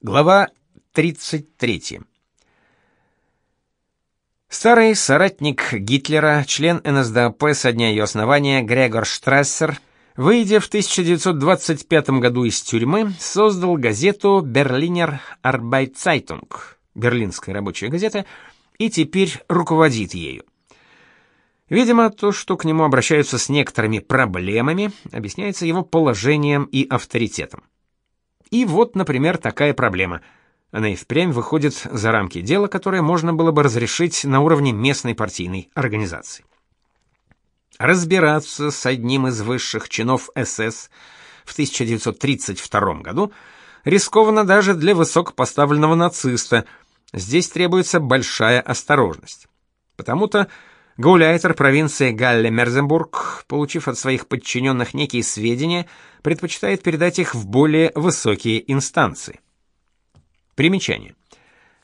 Глава 33. Старый соратник Гитлера, член НСДАП со дня ее основания Грегор Штрассер, выйдя в 1925 году из тюрьмы, создал газету Berliner Arbeitszeitung, берлинская рабочая газета, и теперь руководит ею. Видимо, то, что к нему обращаются с некоторыми проблемами, объясняется его положением и авторитетом. И вот, например, такая проблема. Она и впрямь выходит за рамки дела, которое можно было бы разрешить на уровне местной партийной организации. Разбираться с одним из высших чинов СС в 1932 году рискованно даже для высокопоставленного нациста. Здесь требуется большая осторожность. Потому-то Гауляйтер провинции Галле-Мерзенбург, получив от своих подчиненных некие сведения, предпочитает передать их в более высокие инстанции. Примечание.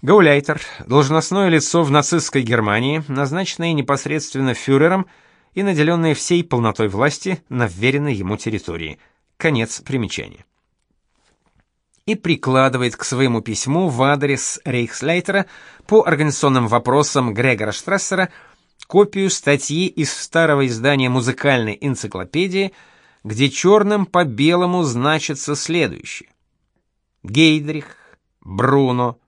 Гауляйтер – должностное лицо в нацистской Германии, назначенное непосредственно фюрером и наделенное всей полнотой власти на вверенной ему территории. Конец примечания. И прикладывает к своему письму в адрес Рейхслейтера по организационным вопросам Грегора Штрассера – копию статьи из старого издания музыкальной энциклопедии, где черным по белому значится следующее. Гейдрих Бруно,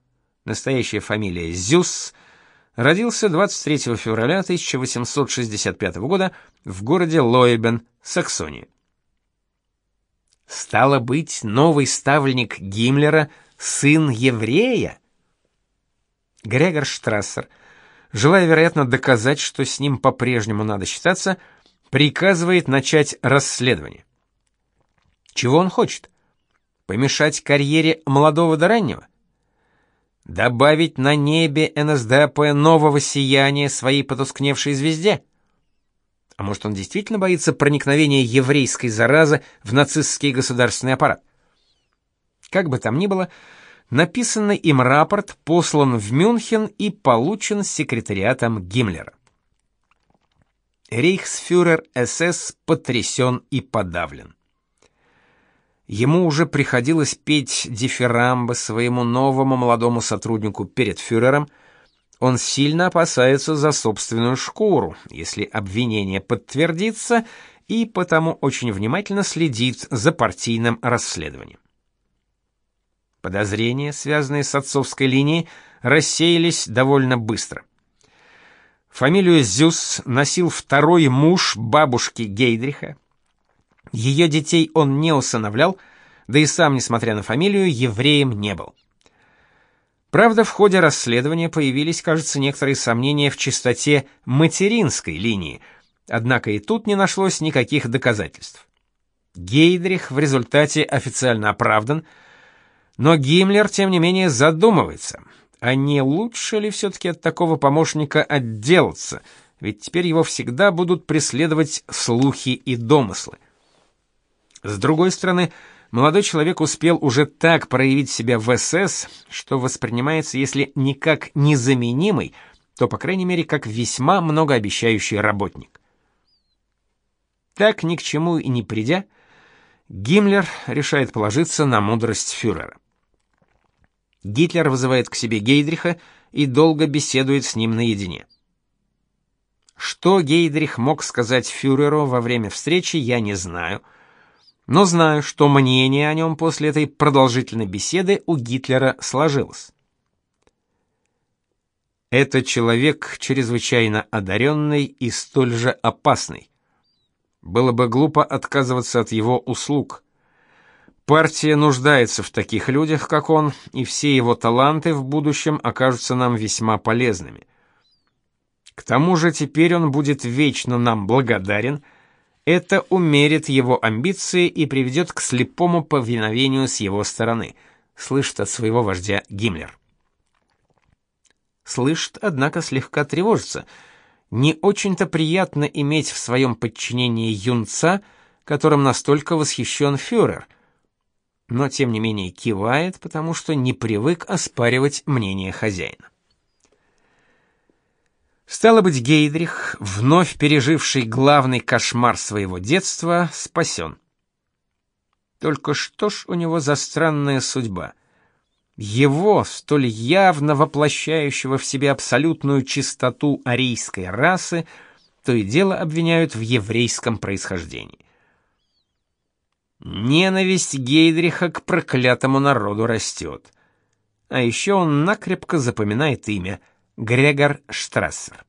настоящая фамилия Зюс, родился 23 февраля 1865 года в городе Лойбен, Саксония. Стало быть, новый ставленник Гиммлера сын еврея? Грегор Штрассер – желая, вероятно, доказать, что с ним по-прежнему надо считаться, приказывает начать расследование. Чего он хочет? Помешать карьере молодого до раннего? Добавить на небе НСДАП нового сияния своей потускневшей звезде? А может, он действительно боится проникновения еврейской заразы в нацистский государственный аппарат? Как бы там ни было, Написанный им рапорт послан в Мюнхен и получен секретариатом Гиммлера. Рейхсфюрер СС потрясен и подавлен. Ему уже приходилось петь дифирамбы своему новому молодому сотруднику перед фюрером. Он сильно опасается за собственную шкуру, если обвинение подтвердится, и потому очень внимательно следит за партийным расследованием. Подозрения, связанные с отцовской линией, рассеялись довольно быстро. Фамилию Зюс носил второй муж бабушки Гейдриха. Ее детей он не усыновлял, да и сам, несмотря на фамилию, евреем не был. Правда, в ходе расследования появились, кажется, некоторые сомнения в чистоте материнской линии, однако и тут не нашлось никаких доказательств. Гейдрих в результате официально оправдан, но Гиммлер, тем не менее, задумывается, а не лучше ли все-таки от такого помощника отделаться, ведь теперь его всегда будут преследовать слухи и домыслы. С другой стороны, молодой человек успел уже так проявить себя в СС, что воспринимается, если не как незаменимый, то, по крайней мере, как весьма многообещающий работник. Так, ни к чему и не придя, Гиммлер решает положиться на мудрость фюрера. Гитлер вызывает к себе Гейдриха и долго беседует с ним наедине. Что Гейдрих мог сказать фюреру во время встречи, я не знаю, но знаю, что мнение о нем после этой продолжительной беседы у Гитлера сложилось. Это человек чрезвычайно одаренный и столь же опасный. Было бы глупо отказываться от его услуг. Партия нуждается в таких людях, как он, и все его таланты в будущем окажутся нам весьма полезными. К тому же теперь он будет вечно нам благодарен. Это умерит его амбиции и приведет к слепому повиновению с его стороны, слышит от своего вождя Гиммлер. Слышит, однако слегка тревожится. Не очень-то приятно иметь в своем подчинении юнца, которым настолько восхищен фюрер — но тем не менее кивает, потому что не привык оспаривать мнение хозяина. Стало быть, Гейдрих, вновь переживший главный кошмар своего детства, спасен. Только что ж у него за странная судьба? Его, столь явно воплощающего в себе абсолютную чистоту арийской расы, то и дело обвиняют в еврейском происхождении. Ненависть Гейдриха к проклятому народу растет. А еще он накрепко запоминает имя Грегор Штрассер.